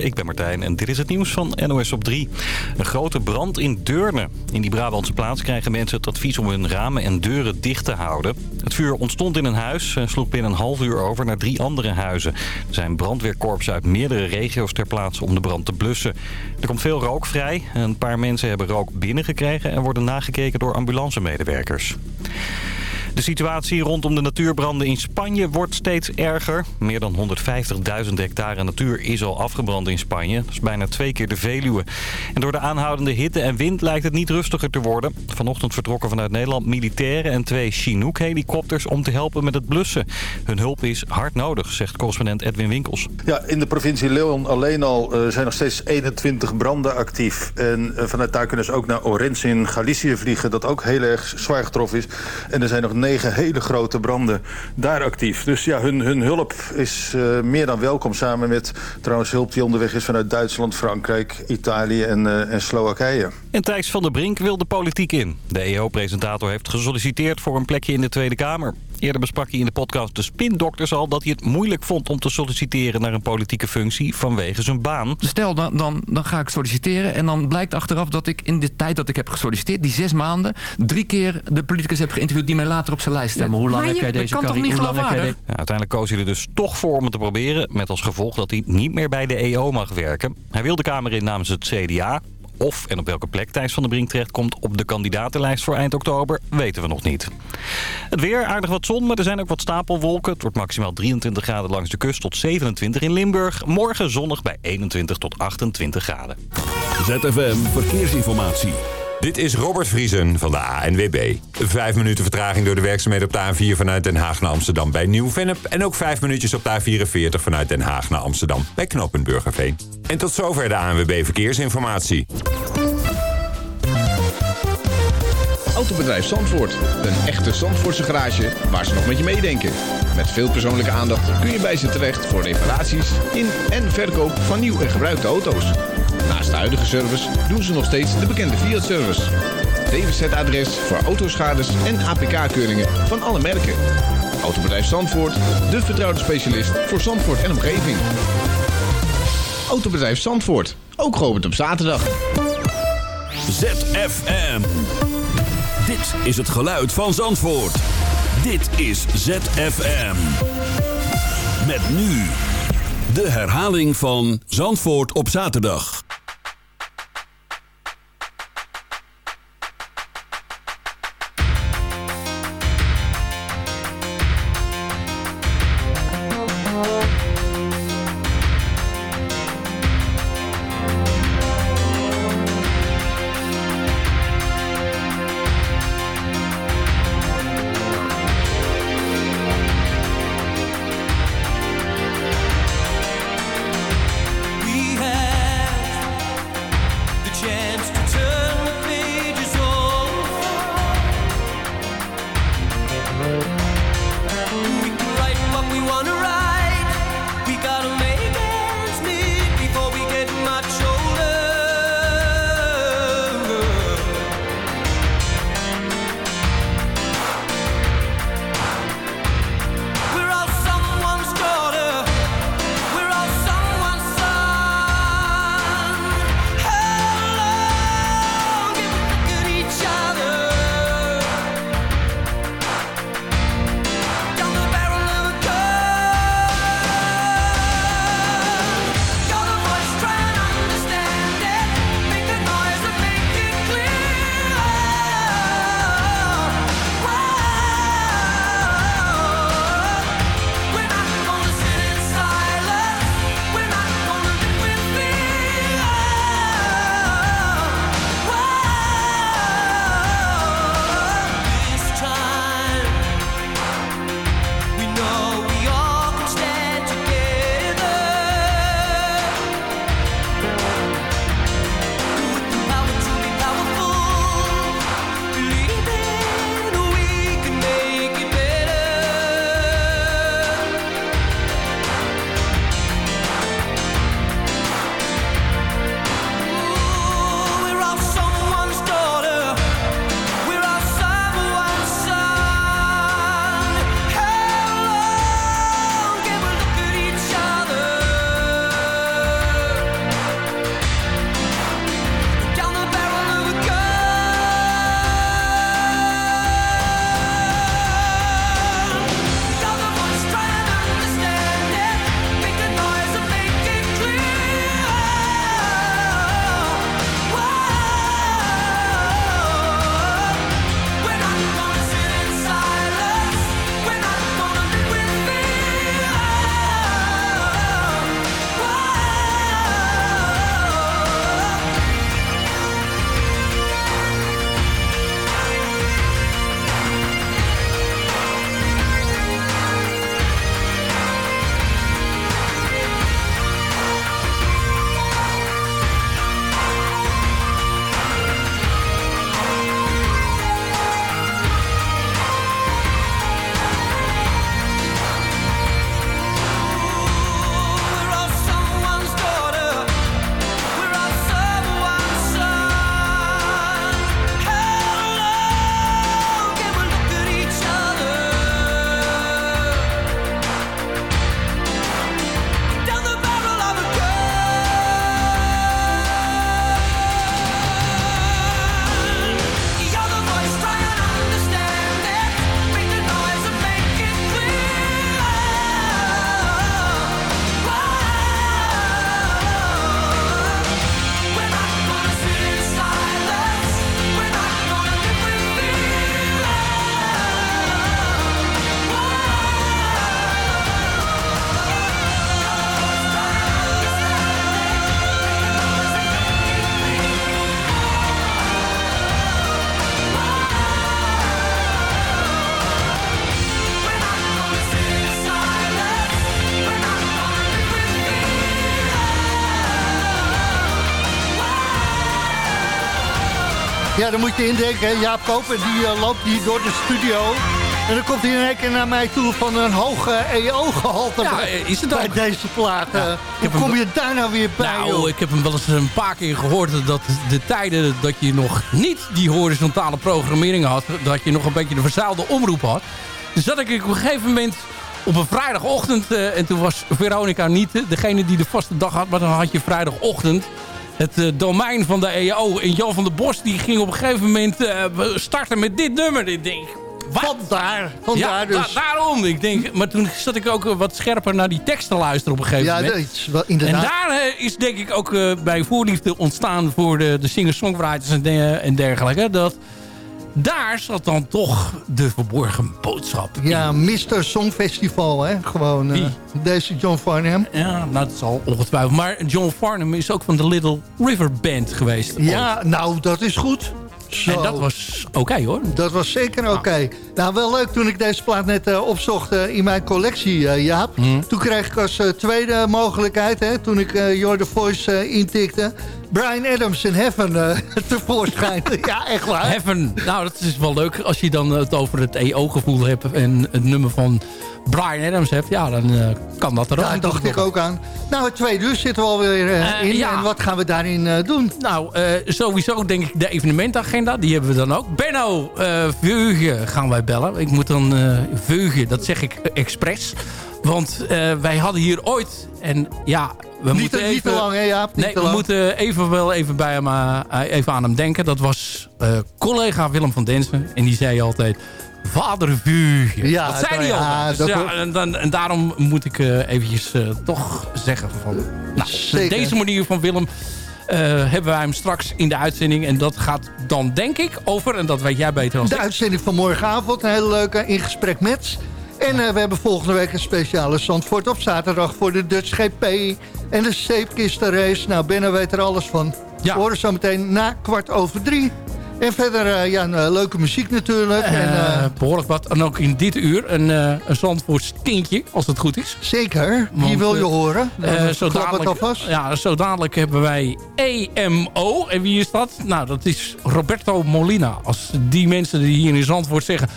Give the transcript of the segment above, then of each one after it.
Ik ben Martijn en dit is het nieuws van NOS op 3. Een grote brand in Deurne. In die Brabantse plaats krijgen mensen het advies om hun ramen en deuren dicht te houden. Het vuur ontstond in een huis en sloeg binnen een half uur over naar drie andere huizen. Er zijn brandweerkorpsen uit meerdere regio's ter plaatse om de brand te blussen. Er komt veel rook vrij. Een paar mensen hebben rook binnengekregen en worden nagekeken door ambulancemedewerkers. De situatie rondom de natuurbranden in Spanje wordt steeds erger. Meer dan 150.000 hectare natuur is al afgebrand in Spanje. Dat is bijna twee keer de Veluwe. En door de aanhoudende hitte en wind lijkt het niet rustiger te worden. Vanochtend vertrokken vanuit Nederland militairen en twee Chinook-helikopters om te helpen met het blussen. Hun hulp is hard nodig, zegt correspondent Edwin Winkels. Ja, in de provincie Leon alleen al uh, zijn nog steeds 21 branden actief. En uh, vanuit daar kunnen ze ook naar Orense in Galicië vliegen, dat ook heel erg zwaar getroffen is. En er zijn nog negen hele grote branden daar actief. Dus ja, hun, hun hulp is uh, meer dan welkom. Samen met trouwens hulp die onderweg is vanuit Duitsland, Frankrijk, Italië en, uh, en Slowakije. En Thijs van der Brink wil de politiek in. De EO-presentator heeft gesolliciteerd voor een plekje in de Tweede Kamer. Eerder besprak hij in de podcast De Spindokters al dat hij het moeilijk vond om te solliciteren naar een politieke functie vanwege zijn baan. Stel, dan, dan, dan ga ik solliciteren en dan blijkt achteraf dat ik in de tijd dat ik heb gesolliciteerd, die zes maanden, drie keer de politicus heb geïnterviewd die mij later op zijn lijst stemmen. Hoe lang heb jij deze ja, uiteindelijk koos hij er dus toch voor om het te proberen, met als gevolg dat hij niet meer bij de EO mag werken. Hij wil de Kamer in namens het CDA. Of en op welke plek Thijs van der Brink terechtkomt op de kandidatenlijst voor eind oktober, weten we nog niet. Het weer, aardig wat zon, maar er zijn ook wat stapelwolken. Het wordt maximaal 23 graden langs de kust tot 27 in Limburg. Morgen zonnig bij 21 tot 28 graden. ZFM Verkeersinformatie. Dit is Robert Vriesen van de ANWB. Vijf minuten vertraging door de werkzaamheden op de A4 vanuit Den Haag naar Amsterdam bij Nieuw-Vennep. En ook vijf minuutjes op de A44 vanuit Den Haag naar Amsterdam bij knooppunt Burgerveen. En tot zover de ANWB Verkeersinformatie. Autobedrijf Zandvoort. Een echte Zandvoortse garage waar ze nog met je meedenken. Met veel persoonlijke aandacht kun je bij ze terecht voor reparaties in en verkoop van nieuw en gebruikte auto's. Naast de huidige service doen ze nog steeds de bekende Fiat-service. DWZ-adres voor autoschades en APK-keuringen van alle merken. Autobedrijf Zandvoort, de vertrouwde specialist voor Zandvoort en omgeving. Autobedrijf Zandvoort, ook geopend op zaterdag. ZFM. Dit is het geluid van Zandvoort. Dit is ZFM. Met nu de herhaling van Zandvoort op zaterdag. Ja, dan moet je indenken, hè. Jaap Koper die uh, loopt hier door de studio. En dan komt hij in één keer naar mij toe van een hoog EO-gehalte ja, bij, is het bij deze plaat. Ja, hoe kom hem... je daar nou weer bij? Nou, joh? ik heb hem wel eens een paar keer gehoord dat de tijden dat je nog niet die horizontale programmering had, dat je nog een beetje de verzuilde omroep had. Dus zat ik op een gegeven moment op een vrijdagochtend, en toen was Veronica niet degene die de vaste dag had, maar dan had je vrijdagochtend het uh, domein van de EO. En Jan van der Bos die ging op een gegeven moment uh, starten met dit nummer. Ik denk, wat? Vandaar, vandaar ja, dus. Da daarom. Ik denk, maar toen zat ik ook wat scherper naar die tekst te luisteren op een gegeven ja, moment. Ja, dat is wel inderdaad. En daar is denk ik ook bij voorliefde ontstaan voor de, de singer-songwriters en dergelijke. Dat daar zat dan toch de verborgen boodschap Ja. Mr. Songfestival, hè? Gewoon uh, deze John Farnham. Ja, nou, dat zal ongetwijfeld. Maar John Farnham is ook van de Little River Band geweest. Ja, ooit. nou, dat is goed. Zo. En dat was oké okay, hoor. Dat was zeker oké. Okay. Nou, wel leuk toen ik deze plaat net uh, opzocht uh, in mijn collectie, uh, Jaap. Mm. Toen kreeg ik als tweede mogelijkheid, hè, toen ik Your The Voice intikte... Brian Adams in Heaven tevoorschijn. ja, echt waar. Heaven, nou dat is wel leuk als je dan het over het EO-gevoel hebt... en het nummer van Brian Adams hebt, ja, dan uh, kan dat er ook. Daar dacht ik ook aan. Nou, het tweede uur zitten we alweer uh, in. Ja. En wat gaan we daarin uh, doen? Nou, sowieso denk ik de evenementagenda. Die hebben we dan ook. Benno Veugen gaan wij bellen. Ik moet dan Veugen, dat zeg ik expres. Want wij hadden hier ooit... En ja, we niet, moeten te, even, niet te lang, hè Jaap? Niet nee, te we lang. moeten even wel even, bij hem, even aan hem denken. Dat was collega Willem van Densen. En die zei altijd... Vader Vuur. Ja, dat zei hij al. Dus ja, hoor- en, dan, en daarom moet ik eh, eventjes eh, toch zeggen van... Nou, Zeker. deze manier van Willem eh, hebben wij hem straks in de uitzending. En dat gaat dan denk ik over, en dat weet jij beter dan De ik. uitzending van morgenavond, een hele leuke in gesprek met. En uh, we hebben volgende week een speciale Zandvoort op zaterdag voor de Dutch GP en de zeepkistenrace. Nou, Benno weet er alles van. Ja. We horen zo meteen na kwart over drie. En verder, uh, ja, een, uh, leuke muziek natuurlijk. Uh, en, behoorlijk wat. En ook in dit uur een, een Zandvoorts tintje, als het goed is. Zeker, die Want, wil je horen. Dan zo, dadelijk, alvast. ja, zo dadelijk hebben wij EMO. En wie is dat? Nou, dat is Roberto Molina. Als die mensen die hier in Zandvoort zeggen...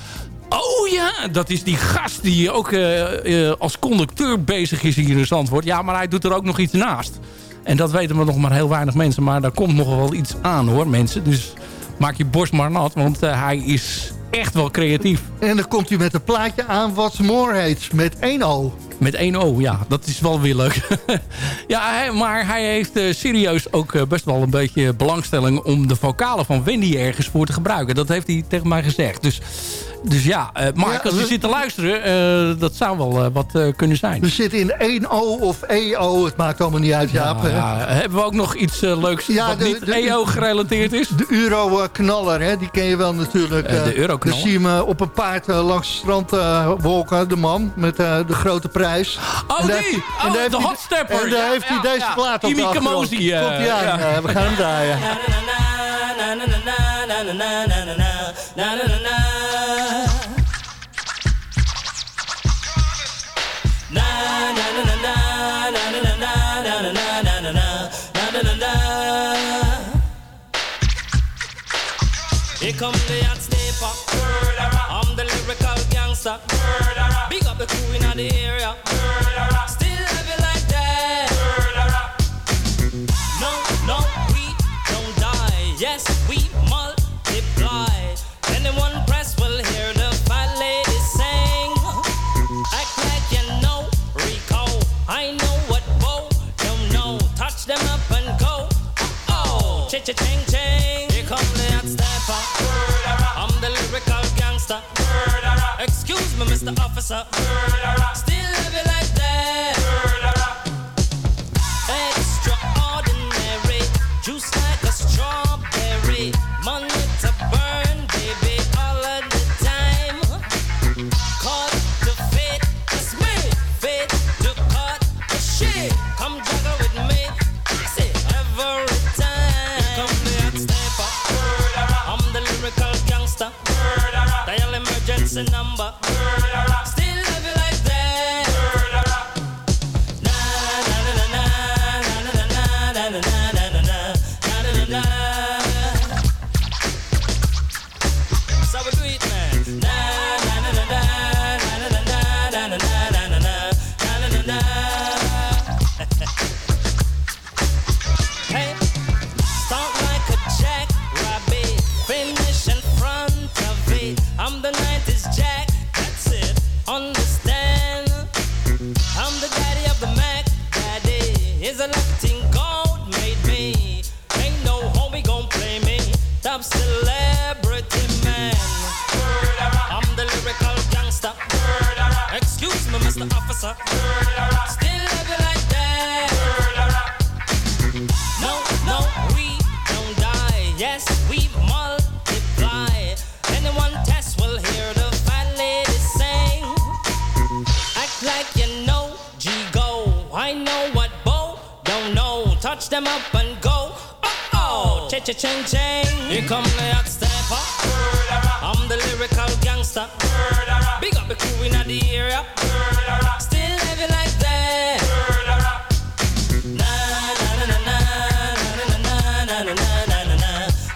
Oh ja, dat is die gast die ook uh, uh, als conducteur bezig is hier in Zandvoort. Ja, maar hij doet er ook nog iets naast. En dat weten we nog maar heel weinig mensen. Maar daar komt nog wel iets aan hoor, mensen. Dus maak je borst maar nat, want uh, hij is echt wel creatief. En dan komt hij met een plaatje aan wat More heet, met één O. Met één O, ja. Dat is wel weer leuk. ja, hij, maar hij heeft uh, serieus ook uh, best wel een beetje belangstelling... om de vocalen van Wendy ergens voor te gebruiken. Dat heeft hij tegen mij gezegd. Dus, dus ja, uh, Mark, ja, als je zit te luisteren... dat zou wel wat kunnen zijn. We zitten in 1 O of EO. Het maakt allemaal niet uit, Jaap. Ja, ja. Hebben we ook nog iets leuks ja, wat de, niet de, EO gerelateerd is? De Euro-knaller, hè? die ken je wel natuurlijk. de Euro-knaller. Dan zie je hem op een paard langs het strand wolken. De man met de grote prijs. Oh, en die! Heeft, oh, de heeft hotstepper. En daar ja, heeft hij ja, deze ja. plaat op Imi de Kamosi. Uh, Komt hij aan. Ja. we gaan hem draaien. In the area. Still have it like that. No, no, we don't die. Yes, we multiply. Press will hear the sing. Act like you know Rico. I know what Bo don't know. Touch them up and go. Oh, oh. cha cha ching ching. Here come the hot stepper. Mr. Officer. Still Big up the crew in the area. Still you like that. Na na na na na na na na na na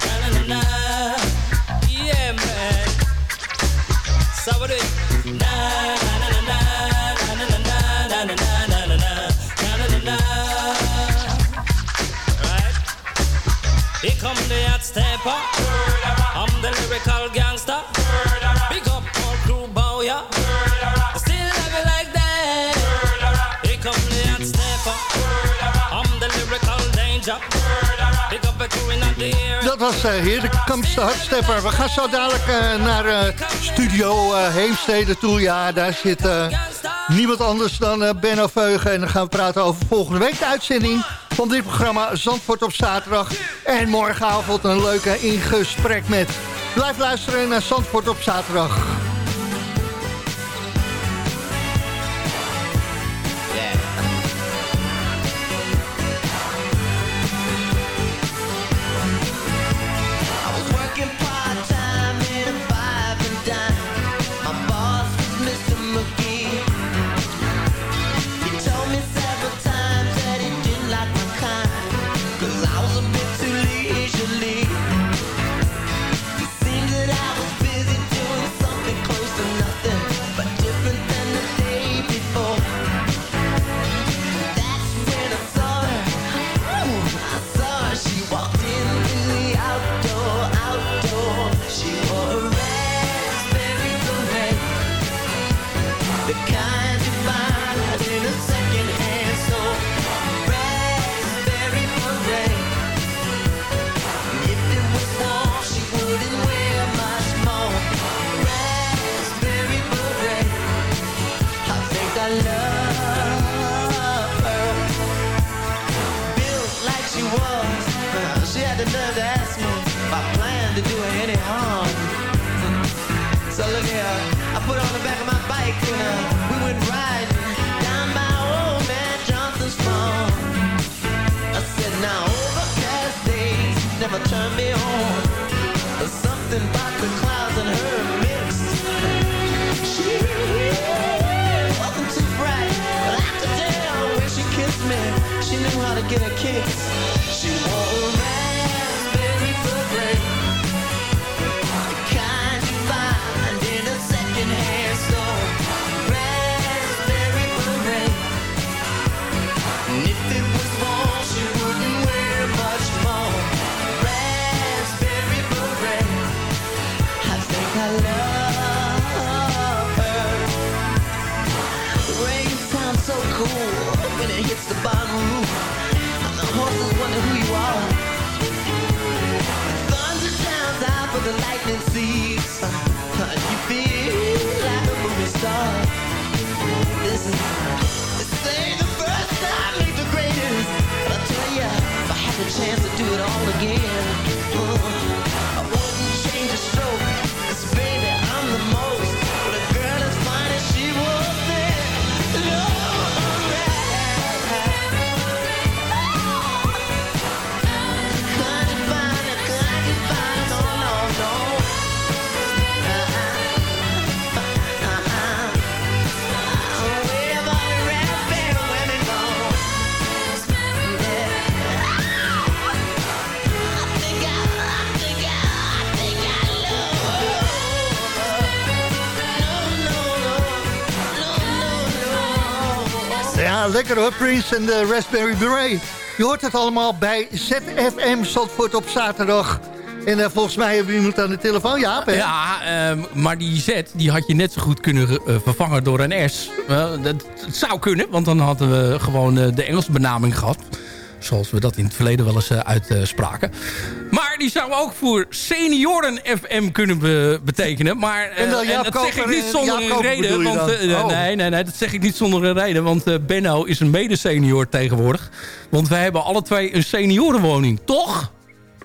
na na na. Yeah, man. So what do it? Na na na na na na na na na na na na na na na na. Right? Here come the hot stepper. I'm the lyrical gangster. Dat was uh, de Kampste Hardstepper. We gaan zo dadelijk eh, naar eh, studio Heemstede toe. Ja, daar zit niemand anders dan Benno Veugen. En dan gaan we praten over volgende week de uitzending van dit programma Zandvoort op zaterdag. En morgenavond een leuke ingesprek met. Blijf luisteren naar Zandvoort op zaterdag. Put on the back of my bike and uh, we went riding down by old man Johnson's farm. I said, now overcast days never turn me on. There's something about the clouds and her mix. She wasn't too bright, but could tell when she kissed me, she knew how to get a kiss. Again, lekker hoor, Prince en de Raspberry Beret. Je hoort het allemaal bij ZFM Zandvoort op zaterdag. En eh, volgens mij hebben we iemand aan de telefoon? Ja, ehm, maar die Z die had je net zo goed kunnen eh, vervangen door een S. Dat, het zou kunnen, want dan hadden we gewoon eh, de Engelse benaming gehad. Zoals we dat in het verleden wel eens uitspraken. Maar die zou ook voor Senioren FM kunnen be- betekenen. Maar eh, En dan Jaap dat zeg ik niet en zonder Jaap een Koper reden. Want, eh, Oh. Nee, nee, nee, dat zeg ik niet zonder een reden. Want eh, Benno is een mede-senior tegenwoordig. Want wij hebben alle twee een seniorenwoning, toch?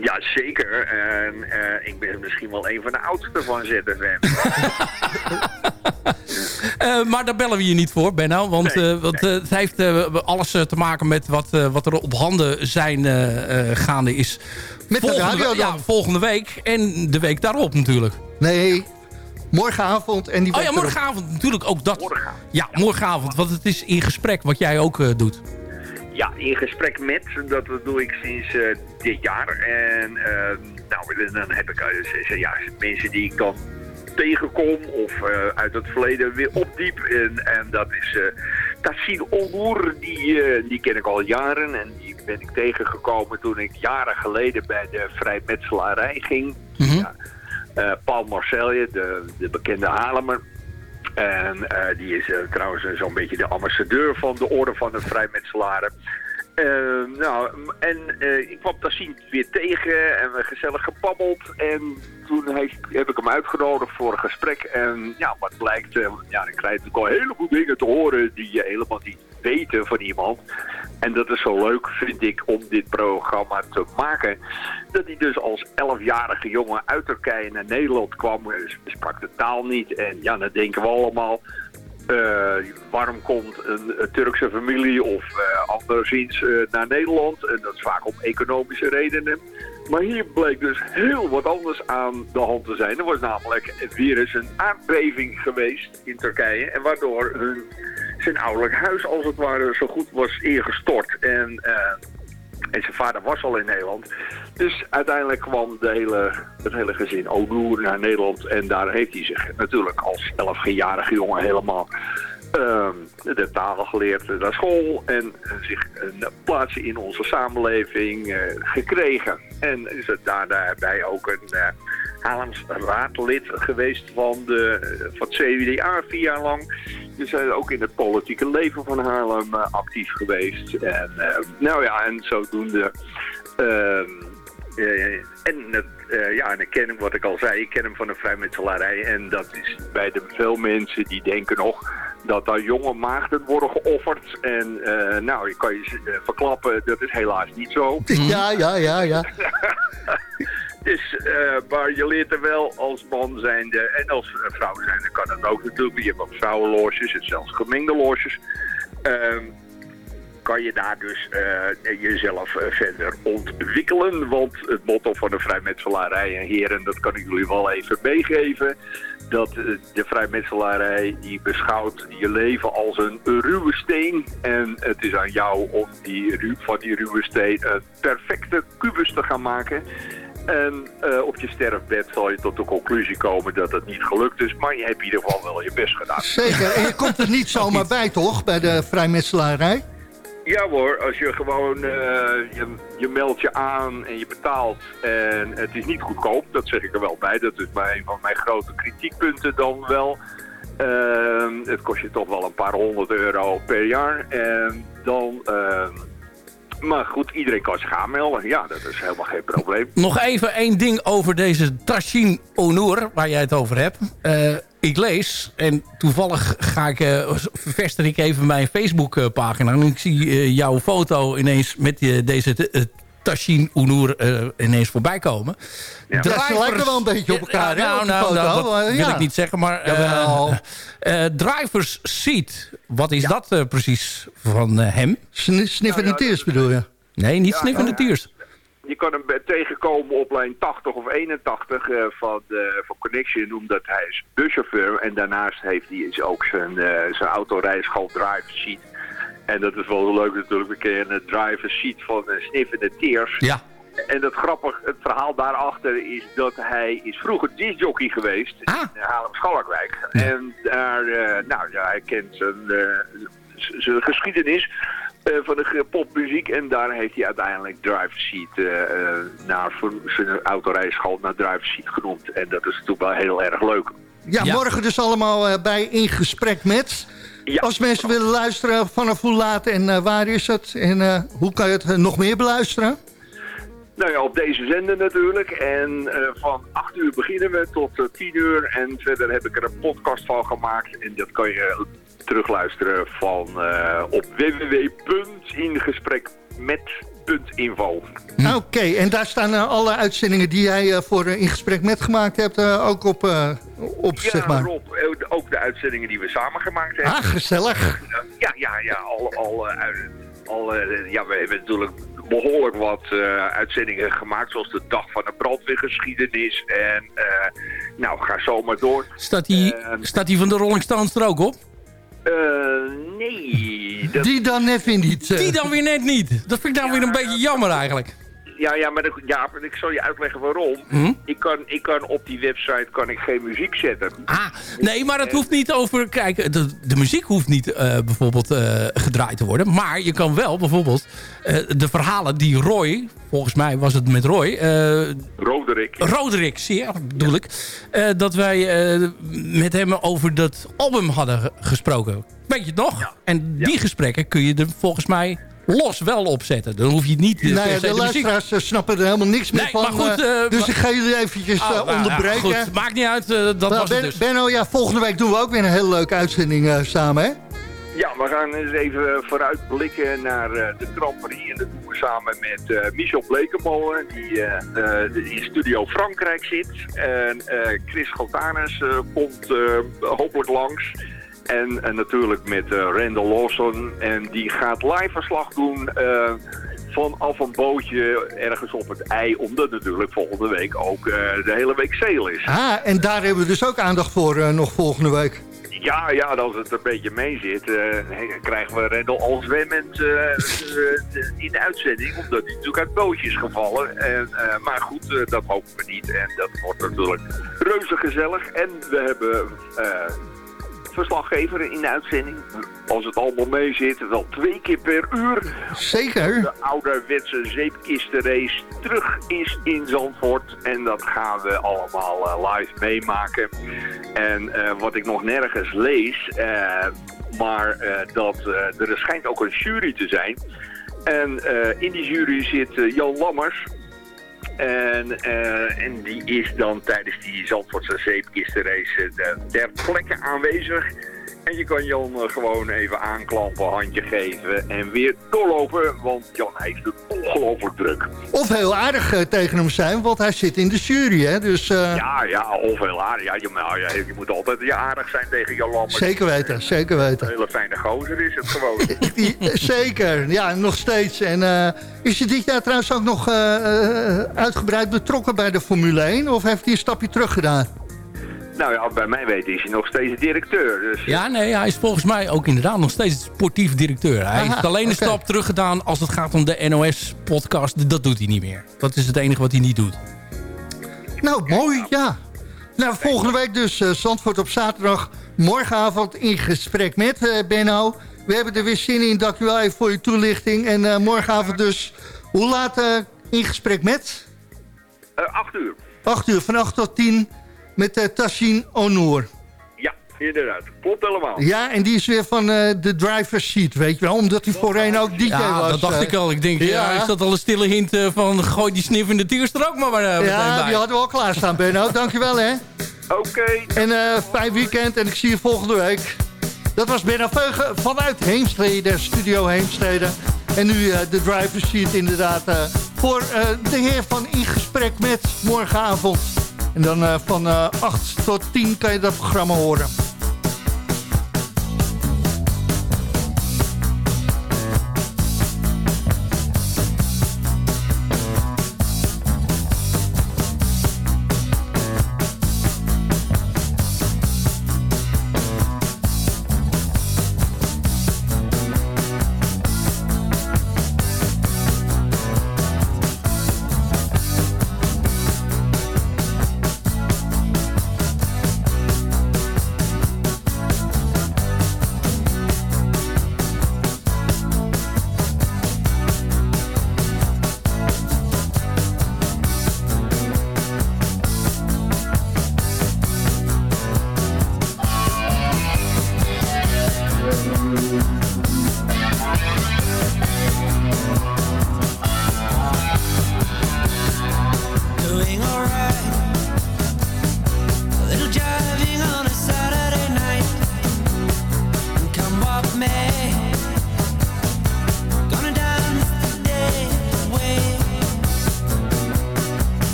Ja, zeker. En eh, ik ben misschien wel een van de oudste van ZFM. Eh, maar daar bellen we je niet voor, Benno. Want, Nee, eh, want eh, het heeft alles te maken met wat, eh, wat er op handen zijn eh, eh, gaande is. Met de volgende, radio ja, volgende week en de week daarop natuurlijk. Nee, morgenavond en die Oh ja, erop. morgenavond natuurlijk ook dat. Morgenavond. Ja, morgenavond. Want het is in gesprek wat jij ook eh, doet. Ja, in gesprek met, dat doe ik sinds eh, dit jaar. En nou, dan heb ik ja, mensen die ik dan tegenkom of eh, uit het verleden weer opdiep. En, en dat is uh, Tassin Onur, die, eh, die ken ik al jaren. En die ben ik tegengekomen toen ik jaren geleden bij de vrijmetselarij ging. ja, eh, Paul Marcelje, de, de bekende Haarlemmer. En die is trouwens zo'n beetje de ambassadeur van de Orde van de Vrijmetselaren. Eh, nou, en eh, ik kwam Tassin weer tegen en we gezellig gebabbeld. En toen heb ik hem uitgenodigd voor een gesprek. En ja, wat blijkt, eh, ja, dan krijg natuurlijk al een heleboel dingen te horen die je helemaal niet weten van iemand. En dat is zo leuk, vind ik, om dit programma te maken. Dat hij dus als 11-jarige jongen uit Turkije naar Nederland kwam. Hij sprak de taal niet. En ja, dan denken we allemaal... eh, waarom komt een, Turkse familie of eh anderszins eh, naar Nederland? En dat is vaak om economische redenen. Maar hier bleek dus heel wat anders aan de hand te zijn. Er was namelijk weer eens een aardbeving geweest in Turkije. En waardoor hun, zijn ouderlijk huis als het ware zo goed was ingestort. En, en zijn vader was al in Nederland. Dus uiteindelijk kwam de hele, het hele gezin Odoer naar Nederland. En daar heeft hij zich natuurlijk als 11-jarige jongen helemaal de talen geleerd naar school. En eh, zich een plaatsje in onze samenleving eh, gekregen. En is het daar- daarbij ook een Haarlems raadlid geweest van, de, van het CWDA vier jaar lang. Dus hij ook in het politieke leven van Haarlem eh, actief geweest. En eh, nou ja, en zodoende... ehm, eh, en het, eh, ja, en ik ken hem, wat ik al zei, ik ken hem van de vrijmetselarij. En dat is bij de veel mensen die denken nog dat daar jonge maagden worden geofferd. En eh, nou, je kan je eh, verklappen, dat is helaas niet zo. Ja, ja, ja, ja. Dus, eh, maar je leert er wel als man zijnde en als vrouw zijnde kan dat ook natuurlijk. Je hebt ook vrouwenloosjes en zelfs gemengde loosjes. Ehm, kan je daar dus eh, jezelf eh, verder ontwikkelen. Want het motto van de vrijmetselarij en heren, dat kan ik jullie wel even meegeven. Dat eh, de vrijmetselarij die beschouwt je leven als een ruwe steen. En het is aan jou om die, ru- van die ruwe steen een perfecte kubus te gaan maken. En eh, op je sterfbed zal je tot de conclusie komen dat het niet gelukt is. Maar je hebt in ieder geval wel je best gedaan. Zeker. En je komt er niet zomaar bij, toch? Bij de vrijmetselarij? Ja hoor, als je gewoon, eh, je, je meldt je aan en je betaalt en het is niet goedkoop, dat zeg ik er wel bij. Dat is maar een van mijn grote kritiekpunten dan wel. Ehm, het kost je toch wel een paar honderd euro per jaar. En dan, ehm, maar goed, iedereen kan zich aanmelden. Ja, dat is helemaal geen probleem. Nog even één ding over deze Tashin Onur, waar jij het over hebt. Eh, ik lees, en toevallig ga ik, vervester ik even mijn Facebookpagina... en ik zie eh, jouw foto ineens met deze uh, Tashin Onur eh, ineens voorbij komen. Ja, ze lijken wel een beetje op elkaar, nou, op nou, foto. nou, dat wil ik niet zeggen, maar... eh, eh, driver's seat, wat is dat precies van hem? Sn sniffende tears bedoel je? Nee, niet Ja, sniffende ja. tiers. Je kan hem tegenkomen op lijn 80 of 81 eh, van, de, van Connection, omdat hij is buschauffeur. En daarnaast heeft hij is ook zijn, eh zijn autorijschool driver seat. En dat is wel leuk natuurlijk, we kennen het driver seat van uh, Sniffende Tears. Ja. En het grappig, het verhaal daarachter is dat hij is vroeger discjockey geweest Ah. in Haarlem-Schalkwijk. En daar, eh, nou ja, hij kent zijn, eh, zijn geschiedenis eh, van de popmuziek. En daar heeft hij uiteindelijk driver seat eh, eh, naar voor zijn autorijschool naar driver seat genoemd. En dat is natuurlijk wel heel erg leuk. Ja, Ja. morgen dus allemaal eh, bij In Gesprek Met. Ja. Als mensen willen luisteren, vanaf hoe laat en eh, waar is het? En eh, hoe kan je het eh, nog meer beluisteren? Nou ja, op deze zender natuurlijk. En van 8 uur beginnen we tot eh, 10 uur. En verder heb ik er een podcast van gemaakt. En dat kan je terugluisteren van eh, op www.ingesprekmet.info. Oké, en daar staan eh, alle uitzendingen die jij eh, voor eh, In Gesprek Met gemaakt hebt eh, ook op, eh, op Ja, zeg maar. Rob, ook de uitzendingen die we samen gemaakt hebben. Ah, gezellig. Ja, ja, ja. Al, al, eh, al, eh, ja, we hebben natuurlijk behoorlijk wat eh, uitzendingen gemaakt. Zoals de Dag van de Brandweergeschiedenis. En eh, nou, ga zo maar door. Staat die, staat die van de Rolling Stones er ook op? Eh, nee. Dat, Die dan net weer niet. Die dan weer net niet. Dat vind ik dan weer een beetje jammer eigenlijk. Ja, ja, maar dat- ja, maar ik zal je uitleggen waarom. Hm? Ik, kan, ik kan op die website kan ik geen muziek zetten. Ah, nee, maar het hoeft niet over... Kijk, de, de muziek hoeft niet eh, bijvoorbeeld eh, gedraaid te worden. Maar je kan wel bijvoorbeeld eh, de verhalen die Roy... Volgens mij was het met Roy... Roderick. Roderick, zeer bedoel ik. dat wij met hem over dat album hadden ge- gesproken. Weet je het nog? En die gesprekken kun je er volgens mij los wel opzetten. Dan hoef je het niet... Nou ja, de luisteraars eh, snappen er helemaal niks meer Nee, van. maar goed, eh, eh, dus ik ga jullie eventjes Oh, eh, nou, ja, onderbreken. goed, maakt niet uit, dat Nou, was het ben, dus. Benno, ja, volgende week doen we ook weer een hele leuke uitzending eh, samen, hè? Ja, we gaan eens even vooruit blikken naar eh, de Grand Prix. En dat doen we samen met eh, Michel Blekemolen, die in Studio Frankrijk zit. En eh, Chris Gotanus eh, komt eh, hopelijk langs. En, en natuurlijk met eh, Randall Lawson. En die gaat live verslag doen eh, vanaf een bootje ergens op het ei. Omdat natuurlijk volgende week ook eh, de hele week zeel is. Ah, en daar hebben we dus ook aandacht voor eh, nog volgende week. Ja, ja, als het een beetje mee zit, eh, krijgen we Rendel al zwemmend eh, eh, in de uitzending. Omdat hij natuurlijk uit bootjes is gevallen. En, eh, maar goed, eh, dat hopen we niet. En dat wordt natuurlijk reuze gezellig. En we hebben eh, verslaggever in de uitzending. Als het allemaal mee zit, wel twee keer per uur. Zeker. De ouderwetse zeepkistenrace terug is in Zandvoort. En dat gaan we allemaal eh, live meemaken. En eh, wat ik nog nergens lees, eh, maar eh, dat eh, er schijnt ook een jury te zijn. En eh, in die jury zit Jan Lammers. En, eh, en die is dan tijdens die Zandvoortse zeepkistenrace ter plekke aanwezig. En je kan Jan eh, gewoon even aanklampen, handje geven en weer doorlopen. Want Jan heeft het ongelooflijk druk. Of heel aardig eh, tegen hem zijn, want hij zit in de jury, hè? Dus eh, Ja, ja, of heel aardig. Ja, je, nou, ja, je moet altijd ja, aardig zijn tegen Jan Lammers. zeker weten, zeker Een weten. hele fijne gozer is het gewoon. Die- zeker, ja, nog steeds. En is hij dit jaar trouwens ook nog uitgebreid betrokken bij de Formule 1? Of heeft hij een stapje terug gedaan? Nou ja, bij mij weten is hij nog steeds directeur. Dus Ja, nee, hij is volgens mij ook inderdaad nog steeds sportief directeur. Hij Aha, heeft alleen een stap terug gedaan als het gaat om de NOS-podcast. Dat doet hij niet meer. Dat is het enige wat hij niet doet. Nou, mooi, ja. Nou, volgende week dus eh, Zandvoort op zaterdag. Morgenavond in gesprek met eh, Benno. We hebben er weer zin in. Dank u wel even voor je toelichting. En eh, morgenavond dus, hoe laat eh, in gesprek met? eh, acht uur. 8 uur, van 8 tot 10 met uh, Tassin Onur. Ja, inderdaad. Klopt helemaal. Ja, en die is weer van eh, de driver's seat, weet je wel. Omdat hij voorheen ook DJ Ja, was. dat dacht eh. ik al. Ik denk, ja. ja. is dat al een stille hint eh, van gooi die sniffende tiers er ook maar, maar meteen Ja, bij. die hadden we al klaarstaan, Benno. Dankjewel, hè. Oké. En eh fijn weekend en ik zie je volgende week. Dat was Benno Veugen vanuit Heemstede, Studio Heemstede. En nu eh, de driver's seat inderdaad eh, voor eh, de heer van In Gesprek met morgenavond. En dan eh, van eh 8 tot 10 kan je dat programma horen.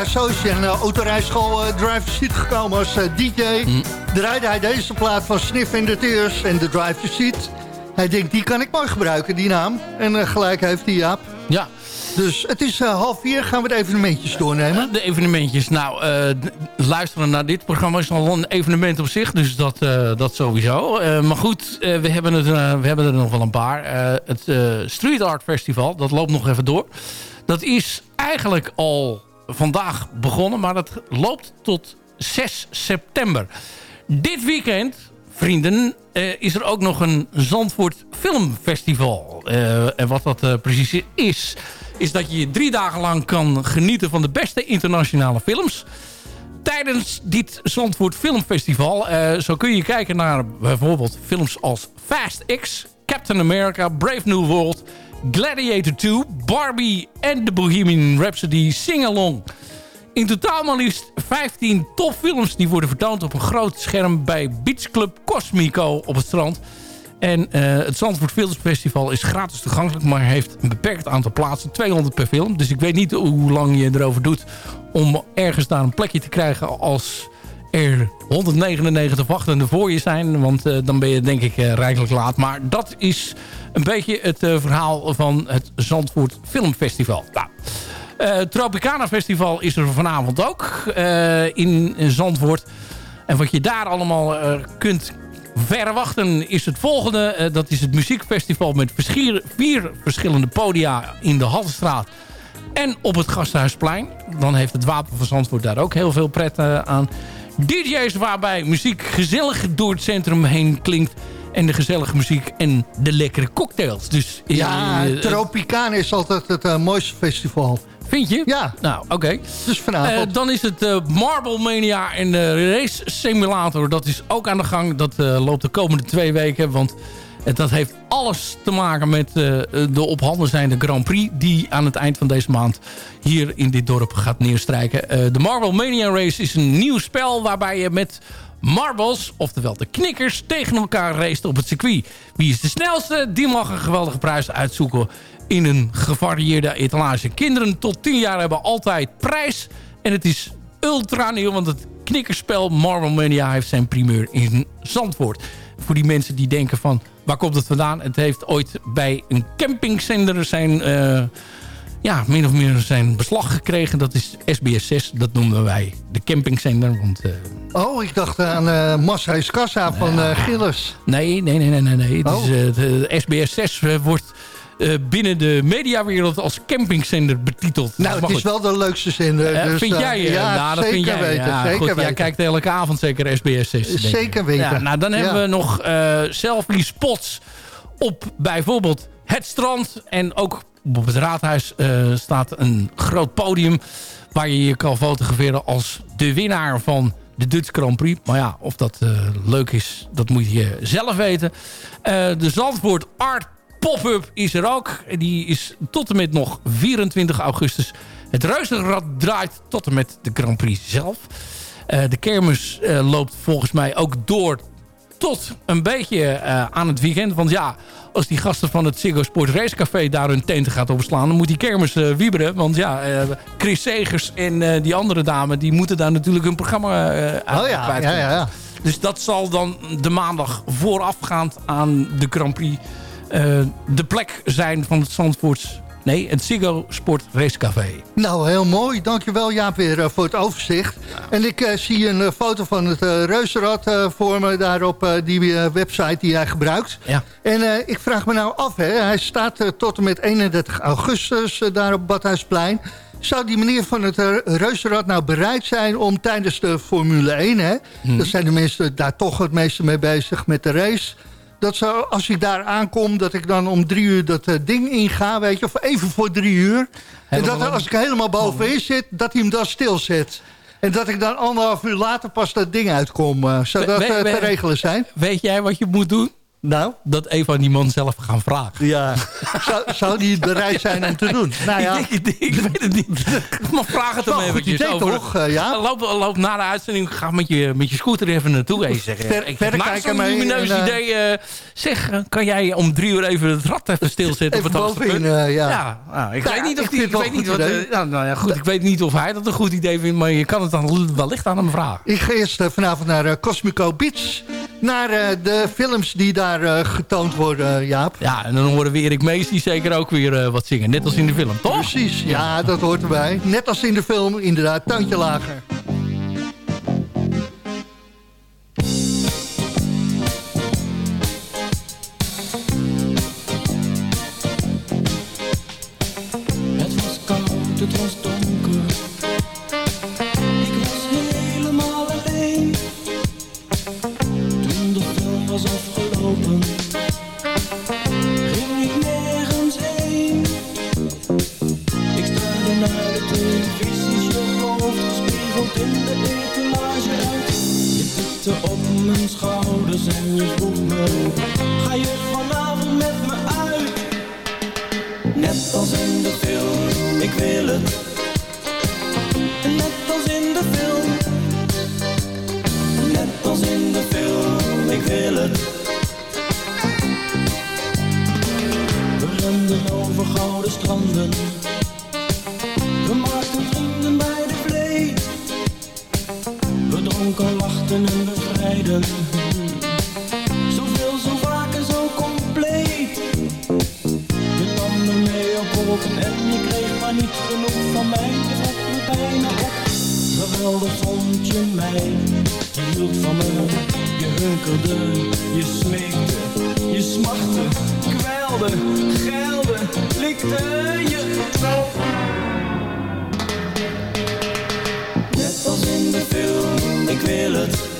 Ja, zo is hij autorijschool uh, driver seat gekomen als eh, DJ. Draaide hij deze plaat van Sniff in the Tears en de driver seat. Hij denkt, die kan ik mooi gebruiken, die naam. En gelijk heeft hij Jaap. Ja. Dus het is half vier, gaan we de evenementjes doornemen? De evenementjes, nou, luisteren naar dit programma is al een evenement op zich. Dus dat, dat sowieso. maar goed, we, hebben het, we hebben er nog wel een paar. het Street Art Festival, dat loopt nog even door. Dat is eigenlijk al vandaag begonnen, maar dat loopt tot 6 september. Dit weekend, vrienden, uh, is er ook nog een Zandvoort Filmfestival. Uh, en wat dat uh, precies is, is dat je drie dagen lang kan genieten van de beste internationale films. Tijdens dit Zandvoort Filmfestival zo kun je kijken naar bijvoorbeeld films als Fast X, Captain America, Brave New World... Gladiator 2, Barbie en The Bohemian Rhapsody Sing-Along. In totaal maar liefst 15 topfilms die worden vertoond op een groot scherm bij Beach Club Cosmico op het strand. En uh, het Zandvoort Films Festival is gratis toegankelijk, maar heeft een beperkt aantal plaatsen, 200 per film. Dus ik weet niet hoe lang je erover doet om ergens daar een plekje te krijgen als er 199 wachtenden voor je zijn. Want uh, dan ben je denk ik uh, rijkelijk laat. Maar dat is een beetje het uh, verhaal van het Zandvoort Filmfestival. Nou, Tropicana Festival is er vanavond ook in Zandvoort. En wat je daar allemaal kunt verwachten is het volgende. dat is het muziekfestival met vier verschillende podia in de Haltestraat en op het Gasthuisplein. Dan heeft het Wapen van Zandvoort daar ook heel veel pret aan. DJ's waarbij muziek gezellig door het centrum heen klinkt. En de gezellige muziek en de lekkere cocktails. Dus, ja, uh, Tropicana is altijd het uh, mooiste festival. Vind je? Ja. Nou, oké. Okay. Dus vanavond. Uh, dan is het Marble Mania en de Race Simulator. Dat is ook aan de gang. Dat loopt de komende twee weken. Want dat heeft alles te maken met uh, de op handen zijnde Grand Prix... die aan het eind van deze maand hier in dit dorp gaat neerstrijken. Uh, de Marble Mania Race is een nieuw spel waarbij je met marbles, oftewel de knikkers... tegen elkaar race op het circuit. Wie is de snelste? Die mag een geweldige prijs uitzoeken in een gevarieerde etalage. Kinderen tot 10 jaar hebben altijd prijs. En het is ultra nieuw, want het knikkerspel Marble Mania heeft zijn primeur in Zandvoort. Voor die mensen die denken van, waar komt het vandaan? Het heeft ooit bij een campingzender zijn, uh, ja, min of meer zijn beslag gekregen. Dat is SBS 6, dat noemen wij de campingzender. Want, uh, oh, ik dacht aan uh, Massa's Kassa van uh, Gilles. Nee, nee, nee, nee. nee. Het oh. is, de SBS 6 wordt binnen de mediawereld als campingzender betiteld. Nou, het is wel de leukste zender. Uh, dus, vind jij? Uh, ja, nou, dat zeker vind jij. weten. Ja, zeker goed, weten. Jij kijkt elke avond zeker SBS 6. Zeker weten. Ja, nou, dan hebben we nog selfie spots op bijvoorbeeld het strand. En ook op het raadhuis staat een groot podium... waar je je kan fotograferen als de winnaar van de Dutch Grand Prix. Maar ja, of dat uh, leuk is, dat moet je zelf weten. Uh, de Zandvoort Art Pop-up is er ook. Die is tot en met nog 24 augustus. Het reuzenrad draait tot en met de Grand Prix zelf. Uh, de kermis loopt volgens mij ook door tot een beetje eh, aan het weekend. Want ja, als die gasten van het Ziggo Sport Racecafé daar hun tenten gaat opslaan... dan moet die kermis eh, wieberen. Want ja, eh, Chris Segers en eh, die andere dame... die moeten daar natuurlijk hun programma eh uit Oh ja, ja, ja, ja. Dus dat zal dan de maandag voorafgaand aan de Grand Prix... eh, de plek zijn van het Zandvoorts... Nee, het Ziggo Sport Racecafé. Nou, heel mooi. Dankjewel Jaap weer eh, voor het overzicht. En ik eh, zie een foto van het reuzenrad voor me daar op die website die jij gebruikt. Ja. En ik vraag me nou af, hè, hij staat tot en met 31 augustus daar op Badhuisplein. Zou die meneer van het reuzenrad nou bereid zijn om tijdens de Formule 1... Hè, Mhm. dat zijn de mensen daar toch het meeste mee bezig met de race... Dat zo, als ik daar aankom, dat ik dan om drie uur dat eh, ding inga, weet je, of even voor drie uur. En dat als ik helemaal bovenin zit, dat hij hem dan stilzet. En dat ik dan anderhalf uur later pas dat ding uitkom. eh, zou dat We- we- te regelen zijn? Weet jij wat je moet doen? Nou? Dat even aan die man zelf gaan vragen. Ja. zou, zou die bereid zijn om te doen? Nou ja. Ik, denk, ik, denk- ik weet het niet. Maar vraag het hem eventjes. idee, over. toch, eh, ja? Loop, loop na de uitzending, ga met je, met je scooter even naartoe. En zeggen, Ver- ik heb kijken zo'n lumineus en, eh, idee. eh, zeg, kan jij om drie uur even het rad even stilzetten op Even het punt? eh, ja. ja nou, ik Nou weet niet of die, ik het weet niet wat, nou, nou ja, goed, ik weet niet of hij dat een goed idee vindt, maar je kan het dan wellicht aan hem vragen. Ik ga eerst vanavond naar Cosmico Beach. Naar eh, de films die daar eh, getoond worden, Jaap. Ja, en dan horen we Erik Mees die zeker ook weer eh, wat zingen. Net als in de film, toch? Precies, ja, dat hoort erbij. Net als in de film, inderdaad, tandje lager. Net als in de film, ik wil het. Net als in de film. Net als in de film, ik wil het. We renden over gouden stranden. We maakten vrienden bij de vlee. We dronken, lachten en bevrijden. Vond je mij. Je hield van me, je hunkerde, je smeekte, je smachtte, kwelde, geilde, likte je trap. Net als in de film, ik wil het.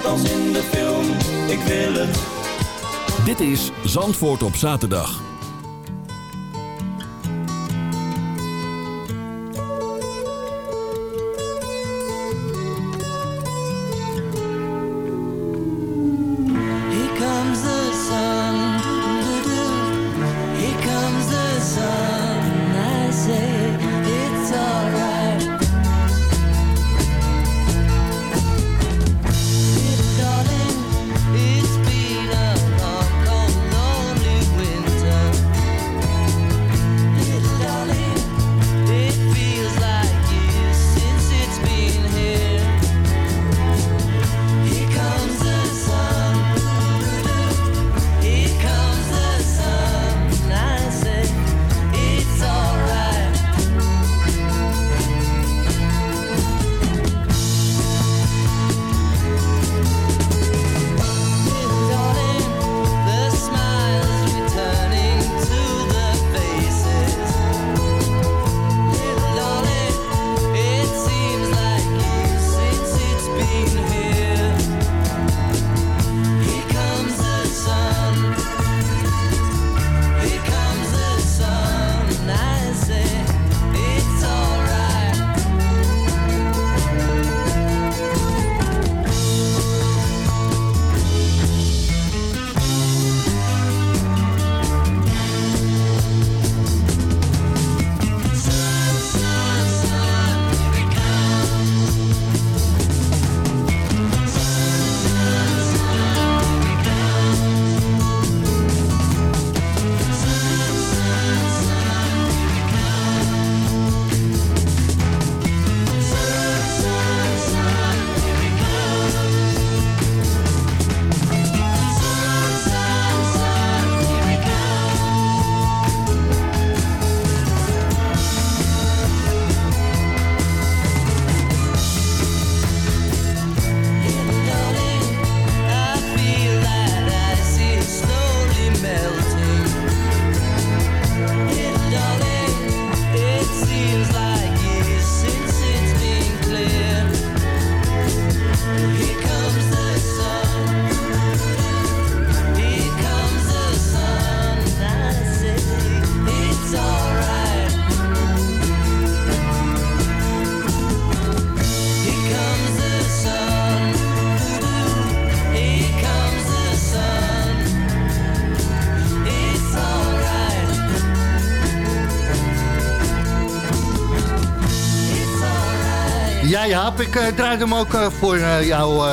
Net als in de film, ik wil het. Dit is Zandvoort op zaterdag. Jaap, ik draaide hem ook eh, voor eh, jou.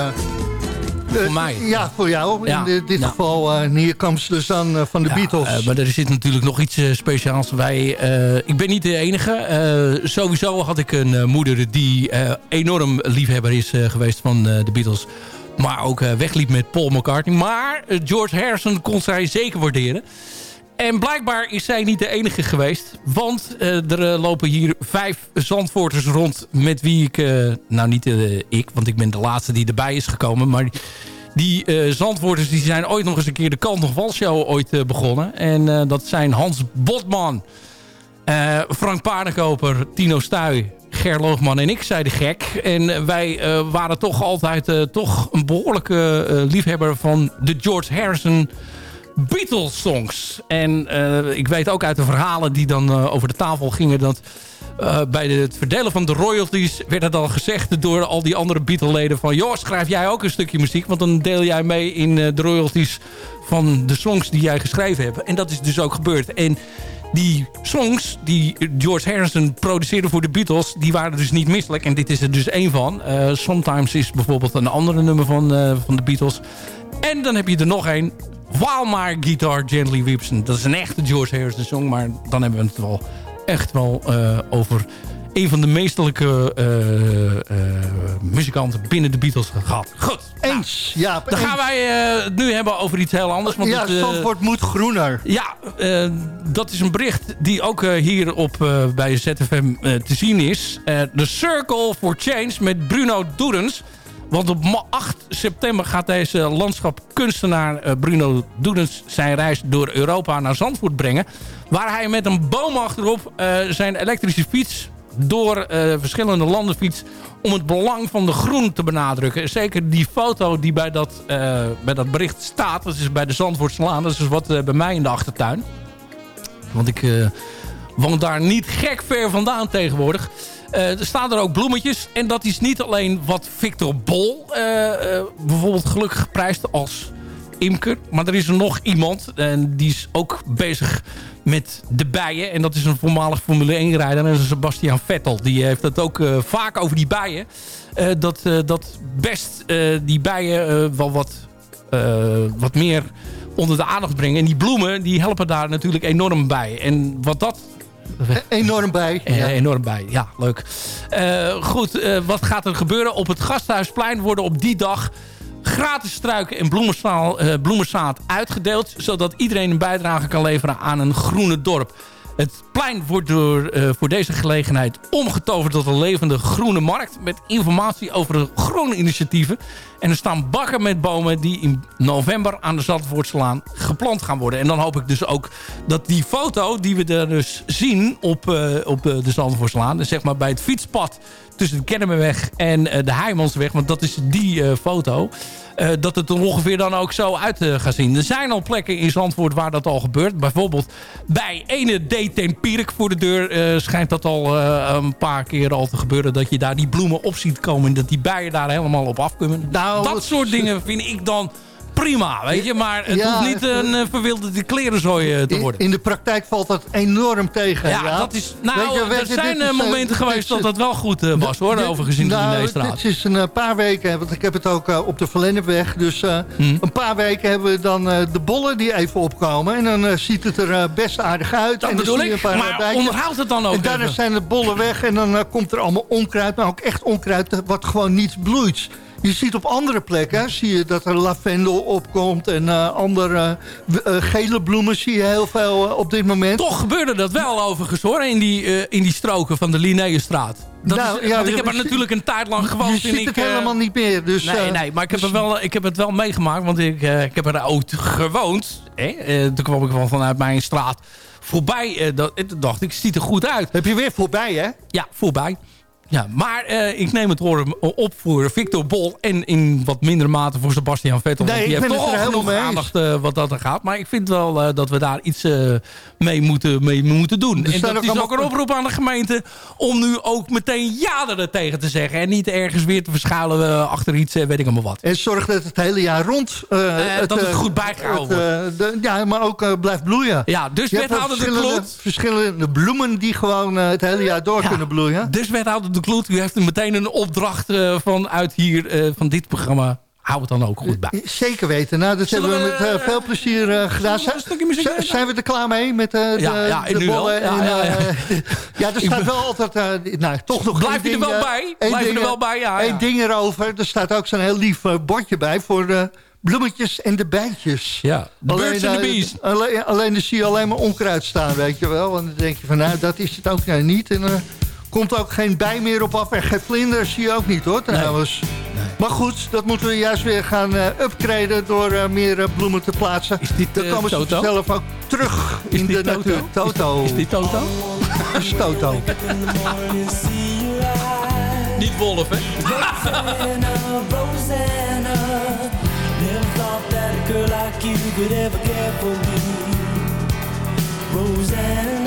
Voor mij? Ja, voor jou. Ja. In dit, dit Ja. geval Here Comes the Sun van de Ja, Beatles. maar er zit natuurlijk nog iets speciaals. Wij, eh, ik ben niet de enige. Sowieso had ik een moeder die enorm liefhebber is geweest van de Beatles. Maar ook wegliep met Paul McCartney. Maar George Harrison kon zij zeker waarderen. En blijkbaar is zij niet de enige geweest. Want eh, er eh, lopen hier vijf Zandvoorters rond... met wie ik... eh, nou, niet ik, want ik ben de laatste die erbij is gekomen... maar die Zandvoorters die zijn ooit nog eens een keer... de Kant nog Wal show ooit begonnen. En dat zijn Hans Botman... Frank Paardenkoper, Tino Stuy, Ger Loogman en ik, zei de gek. En wij waren toch altijd toch een behoorlijke eh, liefhebber van de George Harrison Beatles songs. En eh, ik weet ook uit de verhalen die dan eh, over de tafel gingen... dat eh, bij het verdelen van de royalties werd het al gezegd door al die andere Beatle-leden van... joh, schrijf jij ook een stukje muziek, want dan deel jij mee in de royalties van de songs die jij geschreven hebt. En dat is dus ook gebeurd. En die songs die George Harrison produceerde voor de Beatles... die waren dus niet misselijk. En dit is er dus één van. Eh, Sometimes is bijvoorbeeld een andere nummer van, van de Beatles. En dan heb je er nog één. While My Guitar Gently Weeps. En Dat is een echte George Harrison song. Maar dan hebben we het wel echt wel eh, over een van de meestelijke eh, eh, muzikanten binnen de Beatles gehad. Goed. Eens, ja. Dan gaan wij het nu hebben over iets heel anders. Want ja, het, Zandvoort moet groener. ja, dat is een bericht die ook hier op, bij ZFM te zien is. The Circle for Change met Bruno Doedens. Want op ma- 8 september gaat deze landschapkunstenaar eh, Bruno Doedens zijn reis door Europa naar Zandvoort brengen. Waar hij met een boom achterop eh, zijn elektrische fiets door eh, verschillende landen fietst om het belang van de groen te benadrukken. Zeker die foto die bij dat, bij dat bericht staat, dat is bij de Zandvoortslaan. Dat is wat bij mij in de achtertuin. Want ik eh, woon daar niet gek ver vandaan tegenwoordig. Eh, er staan er ook bloemetjes. En dat is niet alleen wat Victor Bol eh, eh, bijvoorbeeld gelukkig geprijsd als imker. Maar er is nog iemand. En die is ook bezig met de bijen. En dat is een voormalig Formule 1 rijder. En dat is Sebastian Vettel. Die heeft het ook vaak over die bijen. Dat, dat best die bijen wel wat, wat meer onder de aandacht brengen. En die bloemen die helpen daar natuurlijk enorm bij. En wat dat Enorm bij. eh, Ja. Enorm bij, ja, leuk. Eh, goed, eh, wat gaat er gebeuren? Op het Gasthuisplein worden op die dag gratis struiken en bloemenzaad uitgedeeld... zodat iedereen een bijdrage kan leveren aan een groene dorp. Het plein wordt door, eh, voor deze gelegenheid omgetoverd tot een levende groene markt... met informatie over de groene initiatieven. En er staan bakken met bomen die in november aan de Zandvoortslaan geplant gaan worden. En dan hoop ik dus ook dat die foto die we er dus zien op, eh, op eh, de Zandvoortslaan... dus zeg maar bij het fietspad tussen de Kennemerweg en de Heijmansweg... want dat is die foto... dat het er ongeveer dan ook zo uit eh, gaat zien. Er zijn al plekken in Zandvoort waar dat al gebeurt. Bijvoorbeeld bij ene D. Pierik voor de deur eh, schijnt dat al eh, een paar keer al te gebeuren. Dat je daar die bloemen op ziet komen en dat die bijen daar helemaal op afkomen. Nou, dat soort dingen vind ik dan prima, weet je. Maar het Ja, hoeft niet een uh, verwilderde klerenzooi eh, te worden. in de praktijk valt dat enorm tegen. Ja, dat is, nou, Weet je, weet er zijn eh, is, momenten geweest dat dat wel goed was, hoor, Dit- overigens in de nou, Dineestraat. Dit is een paar weken, want ik heb het ook op de Verlennepweg. Dus Hmm. een paar weken hebben we dan de bollen die even opkomen. En dan ziet het er best aardig uit. Dat en dan bedoel zie je ik, een paar maar bijtjes. onderhoud het dan ook En daarna zijn de bollen weg en dan komt er allemaal onkruid. Maar ook echt onkruid wat gewoon niet bloeit. Je ziet op andere plekken zie je dat er lavendel opkomt en eh, andere w- eh, gele bloemen zie je heel veel eh, op dit moment. Toch gebeurde dat wel overigens hoor, in die, eh, in die stroken van de Linnaeusstraat. Dat Nou, is, ja, want ik heb er natuurlijk een tijd lang gewoond. je ziet ik, het eh, helemaal niet meer. Dus, nee, eh, nee, maar ik heb, dus- er wel, ik heb het wel meegemaakt, want ik, eh, ik heb er ooit gewoond. Hè? Eh, toen kwam ik wel vanuit mijn straat voorbij. eh, dat, dacht ik, het ziet er goed uit. Heb je weer voorbij, hè? Ja, voorbij. Ja, maar eh, ik neem het horen op voor Victor Bol en in wat mindere mate voor Sebastian Vettel. Nee, want die heeft toch het al genoeg aandacht eh, wat dat er gaat. Maar ik vind wel eh, dat we daar iets mee, moeten, mee moeten doen. En dat is ook een oproep aan de gemeente om nu ook meteen ja er tegen te zeggen. En niet ergens weer te verschuilen eh, achter iets, weet ik allemaal wat. En zorg dat het hele jaar rond... eh, dat het goed bijgehouden het, eh, de- ja, maar ook blijft bloeien. Ja, dus wethouder de verschillende, bloemen die gewoon het hele jaar door Ja. kunnen bloeien. Dus wethouder de Kloet. U heeft meteen een opdracht eh, vanuit hier, eh, van dit programma. Hou het dan ook goed bij. Zeker weten. Nou, dat Zullen hebben we met eh, veel plezier eh, gedaan. Zijn, we er klaar mee met eh, de, Ja, ja, de bollen? Ja, en, ja, ja. eh, ja, er staat wel altijd... eh, nou, toch nog Blijf je er wel eh, bij? Blijf ding, er wel eh, bij? Ja, ja. ding erover. Er staat ook zo'n heel lief eh, bordje bij voor de bloemetjes en de bijtjes. Ja, de birds and the eh, bees. Alleen, alleen dan zie je alleen maar onkruid staan, weet je wel. En dan denk je van, nou, dat is het ook nou niet. En komt ook geen bij meer op af. En geen vlinder zie je ook niet, hoor, trouwens. Maar goed, dat moeten we juist weer gaan eh upgraden... door eh, meer eh, bloemen te plaatsen. dan komen ze Toto? zelf ook terug in de Toto? natuur. Toto. Is dit Toto? Dat is Toto. Niet Wolf, hè? Rosanna,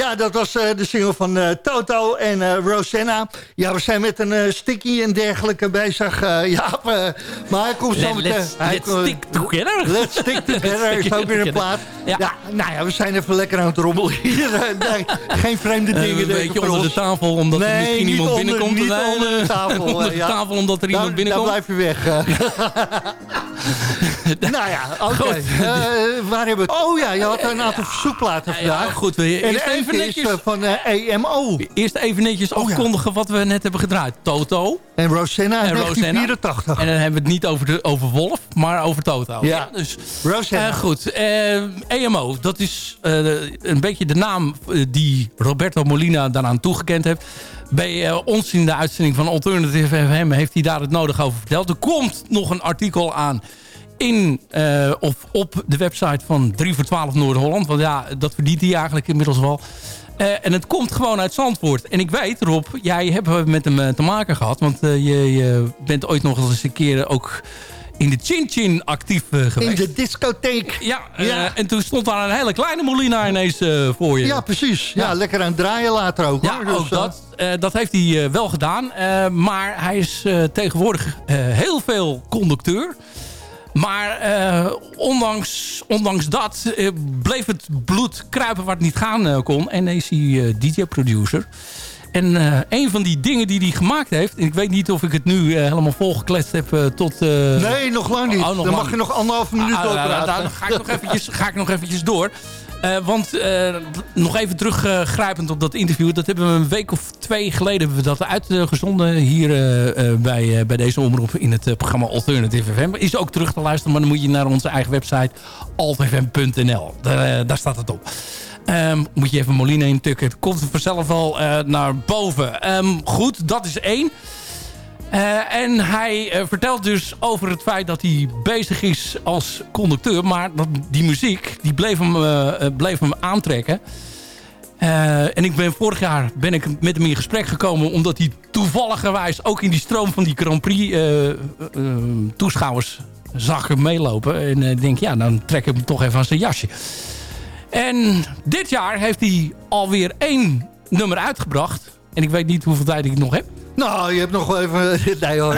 Ja, dat was eh, de single van eh, Toto en eh, Rosanna. Ja, we zijn met een sticky en dergelijke bezig. Jaap, maar hij komt zo Let- meteen... let's- hij let's stick together. Let's stick together is ook weer een plaat. Ja. nou ja, we zijn even lekker aan het rommelen hier. Nee, geen vreemde dingen. een beetje onder de tafel, omdat er misschien niet iemand onder- binnenkomt. Niet Nee, onder de tafel. onder de ja. tafel, omdat er iemand binnenkomt. Daar blijf je weg. nou ja, oké. Eh, waar hebben we het? Oh ja, je had een aantal verzoekplaten vandaag. Ja, goed, wil je eerst even is netjes... eh, van eh, EMO. Eerst even netjes afkondigen wat we net hebben gedraaid. Toto. En Rosanna En Rosanna. 1984. En dan hebben we het niet over, de, over Wolf, maar over Toto. Ja. Dus, Rosanna. goed, EMO, dat is een beetje de naam die Roberto Molina daaraan toegekend heeft. Bij ons in de uitzending van Alternative FM heeft hij daar het nodig over verteld. Er komt nog een artikel aan in eh, of op de website van 3 voor 12 Noord-Holland. Want ja, dat verdient hij eigenlijk inmiddels wel. Eh, en het komt gewoon uit Zandvoort. En ik weet, Rob, jij hebt met hem eh, te maken gehad. Want je, je bent ooit nog eens een keer ook in de Chin Chin actief geweest. In de discotheek. Ja, Ja. en toen stond daar een hele kleine Molina ineens voor je. Ja, precies. Ja, lekker aan het draaien later ook. Ja. Dus, ook dat. Dat heeft hij wel gedaan. Maar hij is tegenwoordig heel veel conducteur. Maar eh, ondanks, ondanks dat eh, bleef het bloed kruipen waar het niet gaan eh, kon. En is hij DJ-producer. En een van die dingen die hij gemaakt heeft... en ik weet niet of ik het nu helemaal volgekletst heb tot... Nee, nog lang niet. Oh, nog Dan lang mag je nog anderhalve minuut Ah, nou, nou, doorpraten. Dan ga ik nog eventjes, ga ik nog eventjes door. Eh, want eh, nog even teruggrijpend op dat interview. Dat hebben we een week of twee geleden hebben we dat uitgezonden. Hier eh, bij, bij deze omroep in het programma Alternative FM. Is ook terug te luisteren. Maar dan moet je naar onze eigen website altfm.nl. Daar, daar staat het op. Ehm, moet je even Molina intukken. Het komt vanzelf al naar boven. Ehm, goed, dat is één. Eh, en hij eh, vertelt dus over het feit dat hij bezig is als conducteur. Maar dat, die muziek die bleef, hem, eh, bleef hem aantrekken. En ik ben vorig jaar ben ik met hem in gesprek gekomen... omdat hij toevalligerwijs ook in die stroom van die Grand Prix toeschouwers zag hem meelopen. En ik denk, ja, dan trek ik hem toch even aan zijn jasje. En dit jaar heeft hij alweer één nummer uitgebracht. En ik weet niet hoeveel tijd ik nog heb. Nou, je hebt nog wel even... Nee hoor.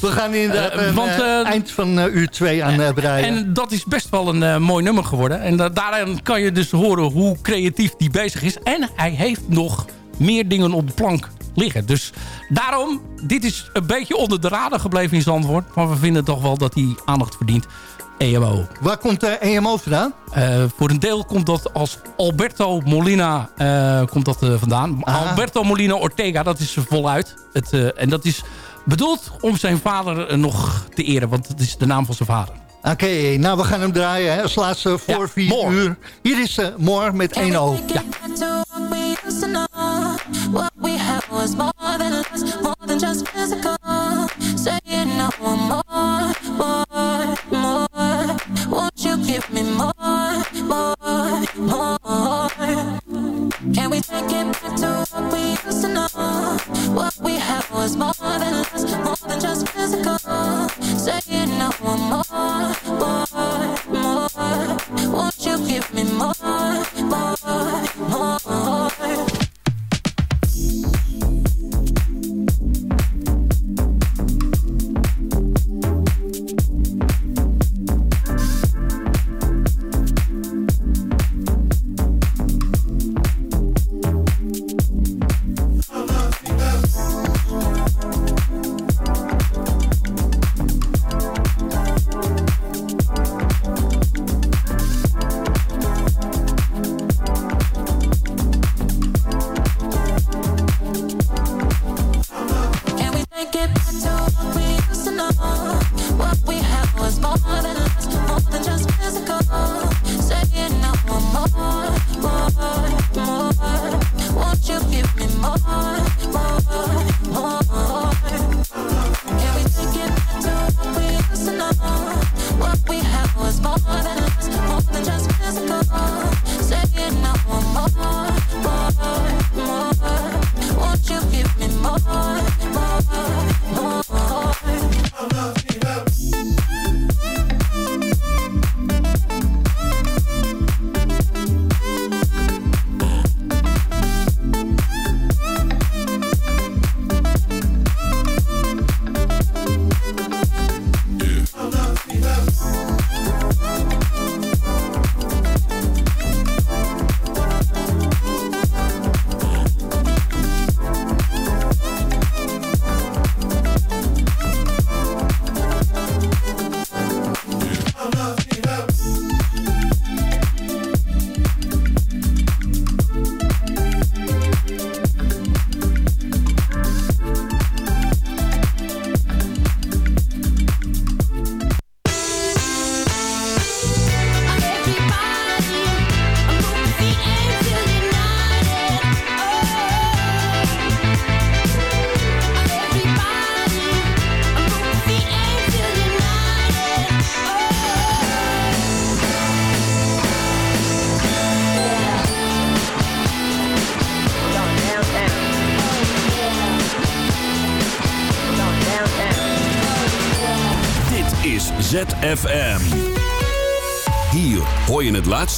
We gaan inderdaad want, eh, eind van uur twee aan breien. En dat is best wel een mooi nummer geworden. En da daarin kan je dus horen hoe creatief die bezig is. En hij heeft nog meer dingen op de plank liggen. Dus daarom, dit is een beetje onder de radar gebleven in Zandvoort. Maar we vinden toch wel dat hij aandacht verdient. EMO. Waar komt de EMO vandaan? Eh, voor een deel komt dat als Alberto Molina eh, komt dat, eh, vandaan. Ah. Alberto Molina Ortega, dat is voluit. Het, eh, en dat is bedoeld om zijn vader eh, nog te eren. Want dat is de naam van zijn vader. Oké, nou we gaan hem draaien hè, als laatste voor vier More. uur. Hier is uh, More met 1 O. Ja. What we had was more than less, more than just physical. Saying no more, more, give me more, more, more? Can we take it back to what we used to know? What we had was more than less, more than just physical. Saying no more, more, more. Won't you give me more, more,